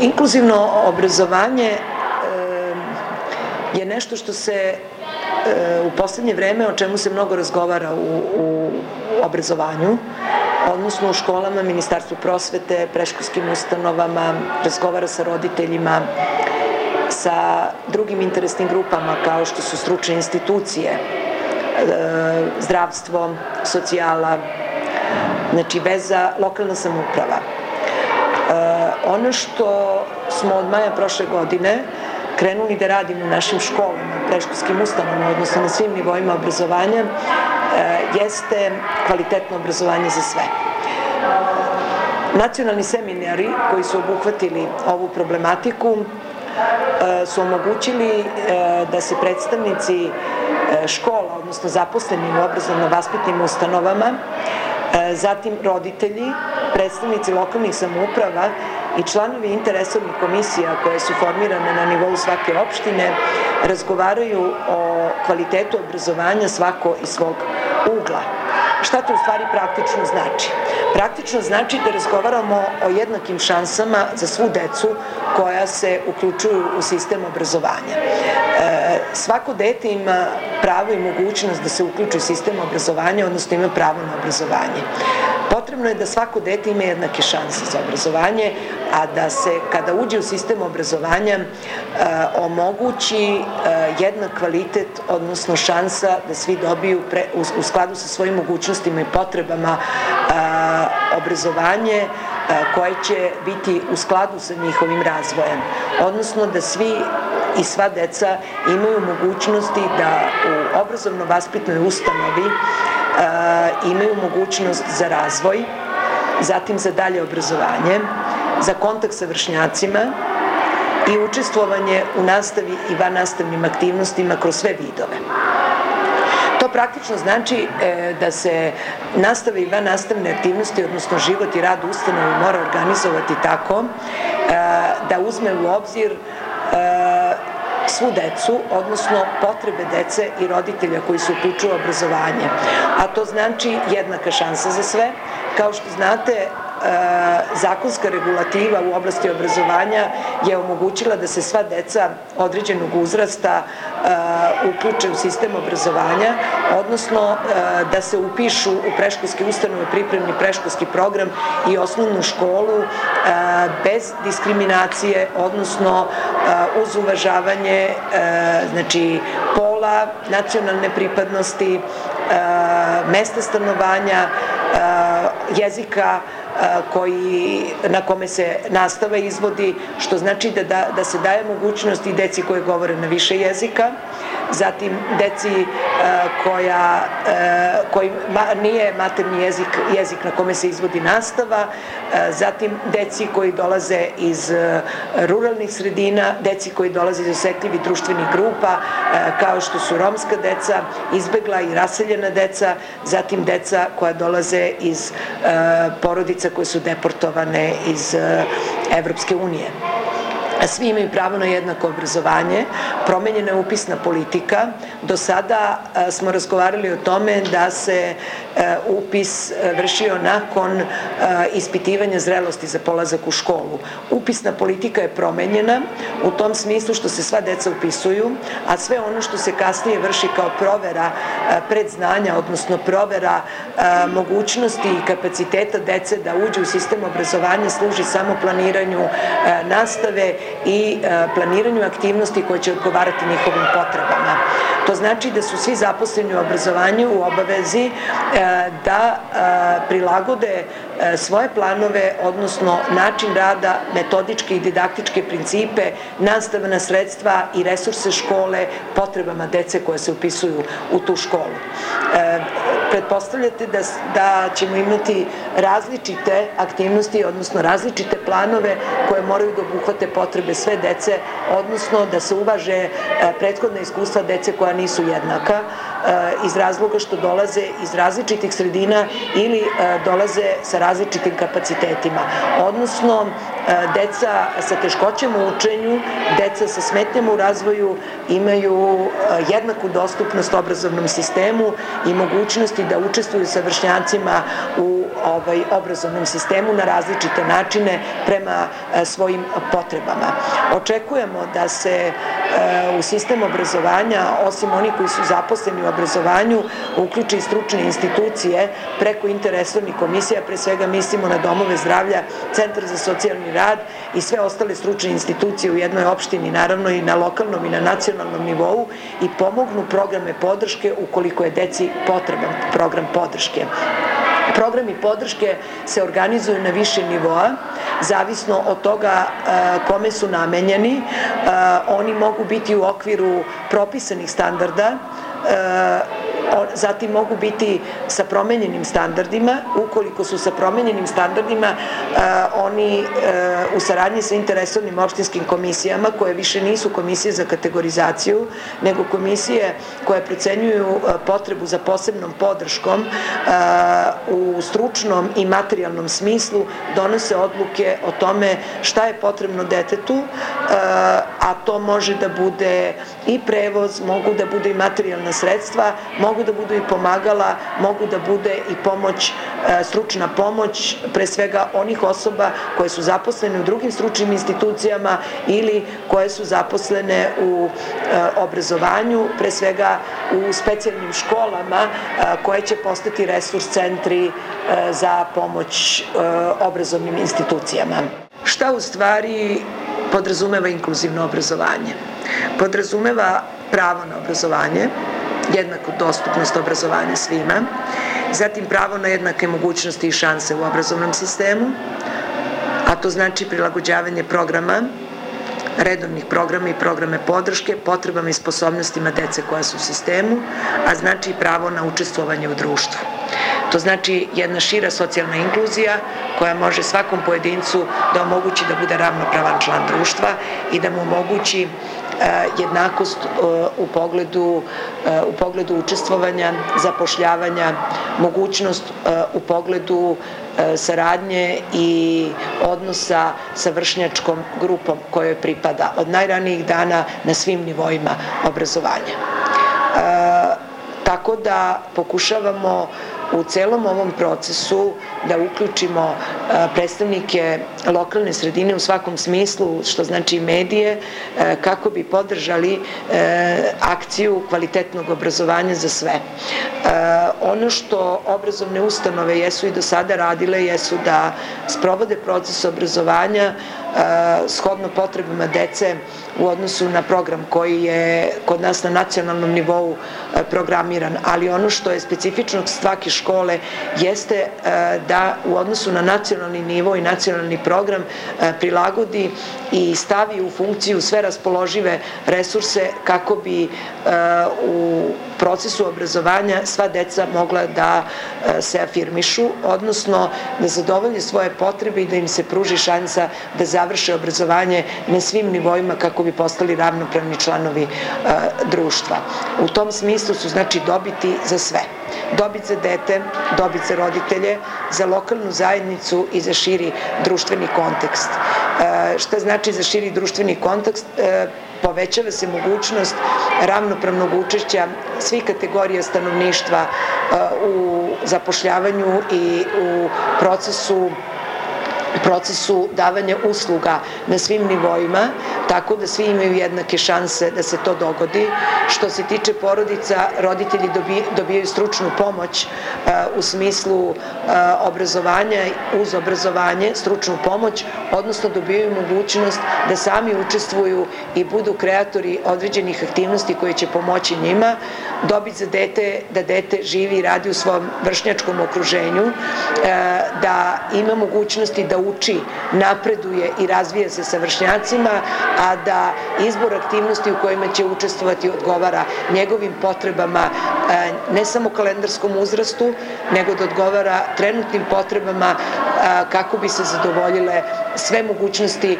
inkluzivno obrazovanje je nešto što se u poslednje vreme, o čemu se mnogo razgovara u, u obrazovanju, odnosno u školama, Ministarstvu prosvete, preškolskim ustanovama, razgovara sa roditeljima, sa drugim interesnim grupama kao što su stručne institucije, e, zdravstvo, socijala, znači veza lokalna samuprava. Ono što smo od maja prošle godine krenuli da radimo u našim školama, preškolskim ustanovama, odnosno na svim nivoima obrazovanja, e, jeste kvalitetno obrazovanje za sve. Nacionalni seminari koji su obuhvatili ovu problematiku e, su omogućili e, da se predstavnici škola, odnosno zaposleni u obrazovno-vaspitnim ustanovama, zatim roditelji, predstavnici lokalnih samouprava i članovi interesovnih komisija koje su formirane na nivou svake opštine razgovaraju o kvalitetu obrazovanja svako iz svog ugla. Šta to u stvari praktično znači? Praktično znači da razgovaramo o jednakim šansama za svu decu koja se uključuju u sistem obrazovanja. E, svako dete ima pravo i mogućnost da se uključi u sistem obrazovanja, odnosno ima pravo na obrazovanje. Potrebno je da svako dete ima jednake šanse za obrazovanje, a da se kada uđe u sistem obrazovanja e, omogući e, jednak kvalitet, odnosno šansa da svi dobiju pre, u, u skladu sa svojim mogućnostima i potrebama e, obrazovanje koje će biti u skladu sa njihovim razvojem. Odnosno da svi i sva deca imaju mogućnosti da u obrazovno-vaspitnoj ustanovi e, imaju mogućnost za razvoj, zatim za dalje obrazovanje, za kontakt sa vršnjacima i učestvovanje u nastavi i van nastavnim aktivnostima kroz sve vidove. To praktično znači e, da se nastave i van nastavne aktivnosti, odnosno život i rad ustanovi mora organizovati tako e, da uzme u obzir e, svu decu, odnosno potrebe dece i roditelja koji su uključuju obrazovanje. A to znači jednaka šansa za sve. Kao što znate, zakonska regulativa u oblasti obrazovanja je omogućila da se sva deca određenog uzrasta uključe u sistem obrazovanja, odnosno da se upišu u preškolske ustanove pripremni preškolski program i osnovnu školu bez diskriminacije, odnosno uz uvažavanje znači pola, nacionalne pripadnosti, mesta stanovanja, jezika, koji, na kome se nastava izvodi, što znači da, da, da se daje mogućnost i deci koje govore na više jezika, zatim deci koja, koji nije materni jezik, jezik na kome se izvodi nastava, zatim deci koji dolaze iz ruralnih sredina, deci koji dolaze iz osetljivih društvenih grupa, kao što su romska deca, izbegla i raseljena deca, zatim deca koja dolaze iz porodica koje su deportovane iz e, Evropske unije svi imaju pravo na jednako obrazovanje, promenjena je upisna politika. Do sada smo razgovarali o tome da se e, upis e, vršio nakon a, ispitivanja zrelosti za polazak u školu. Upisna politika je promenjena u tom smislu što se sva deca upisuju, a sve ono što se kasnije vrši kao provera predznanja, odnosno provera mogućnosti i kapaciteta dece da uđe u sistem obrazovanja služi samo planiranju nastave i e, planiranju aktivnosti koje će odgovarati njihovim potrebama. To znači da su svi zaposleni u obrazovanju u obavezi e, da e, prilagode svoje planove, odnosno način rada, metodičke i didaktičke principe, nastavna sredstva i resurse škole potrebama dece koje se upisuju u tu školu. Pretpostavljate da, da ćemo imati različite aktivnosti, odnosno različite planove koje moraju da obuhvate potrebe sve dece, odnosno da se uvaže e, prethodna iskustva dece koja nisu jednaka e, iz razloga što dolaze iz različitih sredina ili e, dolaze sa različitim kapacitetima. Odnosno, deca sa teškoćama u učenju, deca sa smetnjama u razvoju imaju jednaku dostupnost obrazovnom sistemu i mogućnosti da učestvuju sa vršnjacima u ovaj, obrazovnom sistemu na različite načine prema svojim potrebama. Očekujemo da se u sistem obrazovanja, osim oni koji su zaposleni u obrazovanju, uključi i stručne institucije preko interesovnih komisija, pre svega mislimo na domove zdravlja, centar za socijalni rad i sve ostale stručne institucije u jednoj opštini, naravno i na lokalnom i na nacionalnom nivou i pomognu programe podrške ukoliko je deci potreban program podrške. Programi podrške se organizuju na više nivoa, zavisno od toga e, kome su namenjeni. E, oni mogu biti u okviru propisanih standarda, e, zatim mogu biti sa promenjenim standardima, ukoliko su sa promenjenim standardima oni u saradnji sa interesovnim opštinskim komisijama koje više nisu komisije za kategorizaciju, nego komisije koje procenjuju potrebu za posebnom podrškom u stručnom i materijalnom smislu donose odluke o tome šta je potrebno detetu, a to može da bude i prevoz, mogu da bude i materijalna sredstva, mogu da budu i pomagala, mogu da bude i pomoć, e, stručna pomoć, pre svega onih osoba koje su zaposlene u drugim stručnim institucijama ili koje su zaposlene u e, obrazovanju, pre svega u specijalnim školama e, koje će postati resurs centri za pomoć obrazovnim institucijama. Šta u stvari podrazumeva inkluzivno obrazovanje? Podrazumeva pravo na obrazovanje, jednaku dostupnost obrazovanja svima, zatim pravo na jednake mogućnosti i šanse u obrazovnom sistemu, a to znači prilagođavanje programa, redovnih programa i programe podrške, potrebama i sposobnostima dece koja su u sistemu, a znači i pravo na učestvovanje u društvu. To znači jedna šira socijalna inkluzija koja može svakom pojedincu da omogući da bude ravnopravan član društva i da mu omogući E, jednakost e, u pogledu, e, u pogledu učestvovanja, zapošljavanja, mogućnost u pogledu saradnje i odnosa sa vršnjačkom grupom kojoj pripada od najranijih dana na svim nivoima obrazovanja. Tako da pokušavamo u celom ovom procesu da uključimo e, predstavnike lokalne sredine u svakom smislu, što znači medije, e, kako bi podržali e, akciju kvalitetnog obrazovanja za sve. Ono što obrazovne ustanove jesu i do sada radile jesu da sprovode proces obrazovanja shodno potrebama dece u odnosu na program koji je kod nas na nacionalnom nivou programiran, ali ono što je specifično svake škole jeste da u odnosu na nacionalni nivo i nacionalni program prilagodi i stavi u funkciju sve raspoložive resurse kako bi u procesu obrazovanja sva deca mogla da se afirmišu, odnosno da zadovolje svoje potrebe i da im se pruži šansa da završe obrazovanje na svim nivoima kako bi postali ravnopravni članovi društva. U tom smislu su znači dobiti za sve dobit za dete, dobit za roditelje, za lokalnu zajednicu i za širi društveni kontekst. E, šta znači za širi društveni kontekst? E, povećava se mogućnost ravnopravnog učešća svih kategorija stanovništva e, u zapošljavanju i u procesu procesu davanja usluga na svim nivoima, tako da svi imaju jednake šanse da se to dogodi. Što se tiče porodica, roditelji dobijaju stručnu pomoć uh, u smislu uh, obrazovanja, uz obrazovanje, stručnu pomoć, odnosno dobijaju mogućnost da sami učestvuju i budu kreatori određenih aktivnosti koje će pomoći njima, dobiti za dete da dete živi i radi u svom vršnjačkom okruženju, uh, da ima mogućnosti da uči, napreduje i razvija se sa vršnjacima, a da izbor aktivnosti u kojima će učestvovati odgovara njegovim potrebama e, ne samo kalendarskom uzrastu, nego da odgovara trenutnim potrebama kako bi se zadovoljile sve mogućnosti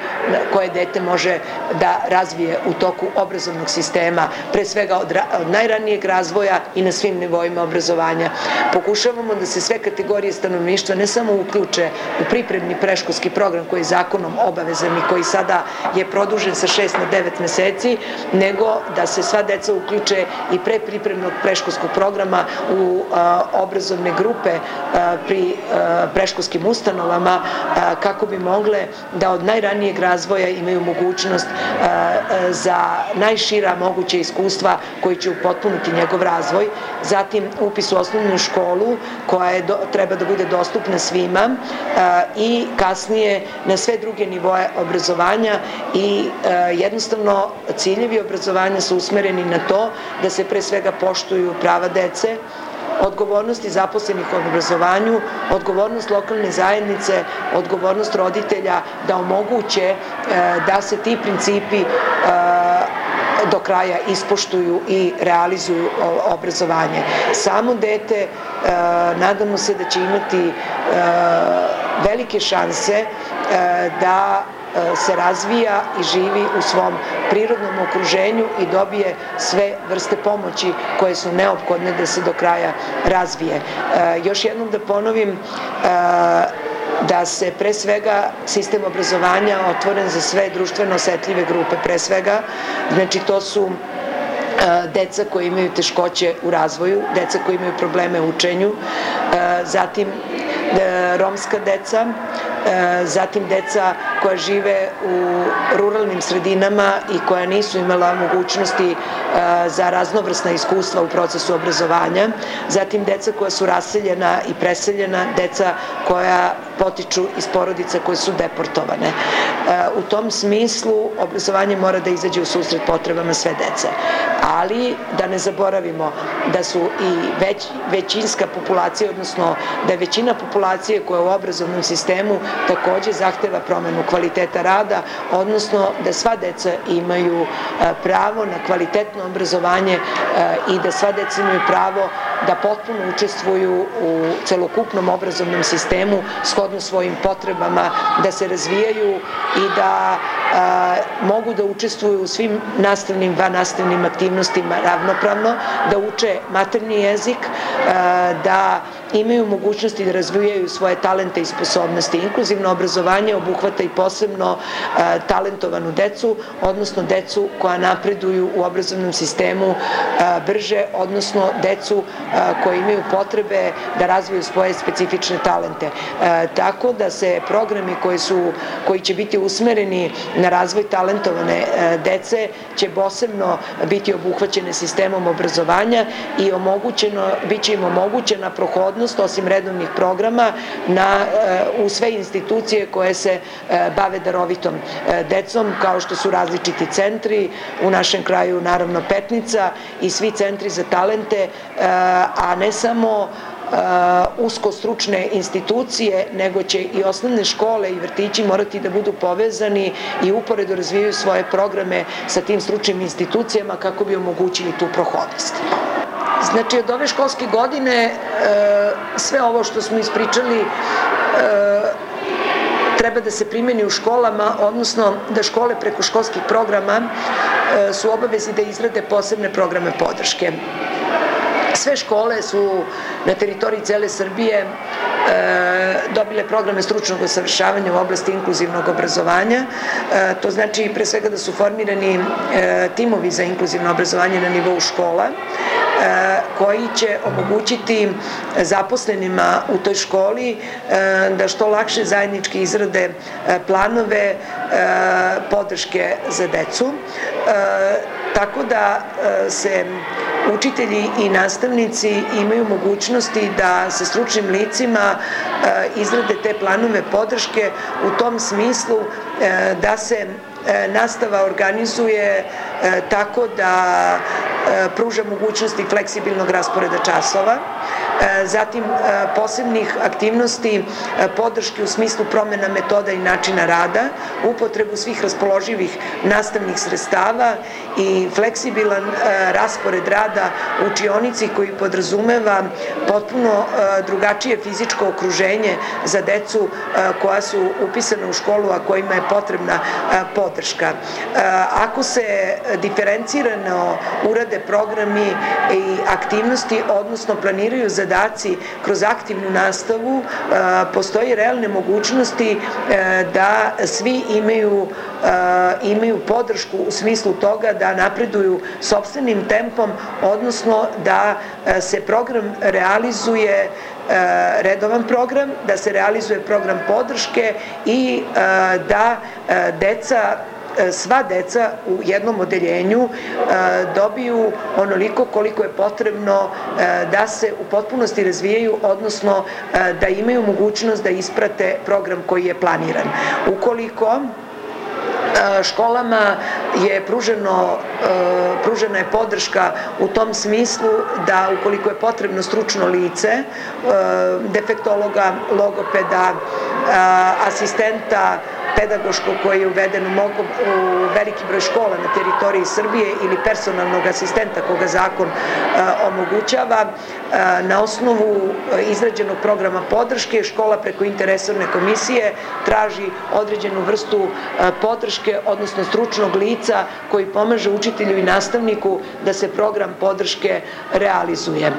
koje dete može da razvije u toku obrazovnog sistema, pre svega od, od najranijeg razvoja i na svim nivoima obrazovanja. Pokušavamo da se sve kategorije stanovništva ne samo uključe u pripremni preškolski program koji je zakonom obavezan i koji sada je produžen sa 6 na 9 meseci, nego da se sva deca uključe i pre pripremnog preškolskog programa u a, obrazovne grupe a, pri preškolskim ustanovama kako bi mogle da od najranijeg razvoja imaju mogućnost za najšira moguća iskustva koji će upotpuniti njegov razvoj, zatim upis u osnovnu školu koja je do, treba da bude dostupna svima i kasnije na sve druge nivoje obrazovanja i jednostavno ciljevi obrazovanja su usmereni na to da se pre svega poštuju prava dece, odgovornosti zaposlenih u obrazovanju, odgovornost lokalne zajednice, odgovornost roditelja da omoguće e, da se ti principi e, do kraja ispoštuju i realizuju obrazovanje. Samo dete, e, nadamo se da će imati velike šanse da se razvija i živi u svom prirodnom okruženju i dobije sve vrste pomoći koje su neophodne da se do kraja razvije. E, još jednom da ponovim, e, da se pre svega sistem obrazovanja otvoren za sve društveno osetljive grupe, pre svega, znači to su deca koji imaju teškoće u razvoju, deca koji imaju probleme u učenju, zatim romska deca, E, zatim deca koja žive u ruralnim sredinama i koja nisu imala mogućnosti e, za raznovrsna iskustva u procesu obrazovanja, zatim deca koja su raseljena i preseljena, deca koja potiču iz porodica koje su deportovane. E, u tom smislu obrazovanje mora da izađe u susret potrebama sve dece. Ali da ne zaboravimo da su i već, većinska populacija, odnosno da je većina populacije koja je u obrazovnom sistemu takođe zahteva promenu kvaliteta rada, odnosno da sva deca imaju e, pravo na kvalitetno obrazovanje e, i da sva deca imaju pravo da potpuno učestvuju u celokupnom obrazovnom sistemu shodno svojim potrebama, da se razvijaju i da a, mogu da učestvuju u svim nastavnim, nastavnim aktivnostima ravnopravno, da uče maternji jezik, a, da imaju mogućnosti da razvijaju svoje talente i sposobnosti. Inkluzivno obrazovanje obuhvata i posebno a, talentovanu decu, odnosno decu koja napreduju u obrazovnom sistemu a, brže, odnosno decu a, koji imaju potrebe da razviju svoje specifične talente. A, tako da se programi koji, su, koji će biti usmereni na razvoj talentovane a, dece će posebno biti obuhvaćene sistemom obrazovanja i omogućeno, bit će im omogućena prohodnost mogućnost, osim redovnih programa, na, u sve institucije koje se bave darovitom decom, kao što su različiti centri, u našem kraju naravno Petnica i svi centri za talente, a ne samo Uh, usko stručne institucije, nego će i osnovne škole i vrtići morati da budu povezani i uporedo razvijaju svoje programe sa tim stručnim institucijama kako bi omogućili tu prohodnost. Znači, od ove školske godine e, sve ovo što smo ispričali e, treba da se primeni u školama, odnosno da škole preko školskih programa e, su obavezi da izrade posebne programe podrške. Sve škole su na teritoriji cele Srbije e, dobile programe stručnog usavršavanja u oblasti inkluzivnog obrazovanja. E, to znači pre svega da su formirani e, timovi za inkluzivno obrazovanje na nivou škola koji će omogućiti zaposlenima u toj školi da što lakše zajednički izrade planove podrške za decu. Tako da se učitelji i nastavnici imaju mogućnosti da sa stručnim licima izrade te planove podrške u tom smislu da se nastava organizuje tako da pruža mogućnosti fleksibilnog rasporeda časova, zatim posebnih aktivnosti podrške u smislu promena metoda i načina rada, upotrebu svih raspoloživih nastavnih sredstava i fleksibilan raspored rada u učionici koji podrazumeva potpuno drugačije fizičko okruženje za decu koja su upisana u školu, a kojima je potrebna podrška. Ako se diferencirano urade programi i aktivnosti, odnosno planiraju zadaci kroz aktivnu nastavu, postoji realne mogućnosti da svi imaju imaju podršku u smislu toga da napreduju sobstvenim tempom, odnosno da se program realizuje redovan program, da se realizuje program podrške i da deca sva deca u jednom odeljenju dobiju onoliko koliko je potrebno da se u potpunosti razvijaju, odnosno da imaju mogućnost da isprate program koji je planiran. Ukoliko školama je pruženo, pružena je podrška u tom smislu da ukoliko je potrebno stručno lice, defektologa, logopeda, asistenta, pedagoško koji je uveden u, mogu, u veliki broj škola na teritoriji Srbije ili personalnog asistenta koga zakon omogućava na osnovu izrađenog programa podrške škola preko interesorne komisije traži određenu vrstu podrške odnosno stručnog lica koji pomaže učitelju i nastavniku da se program podrške realizuje.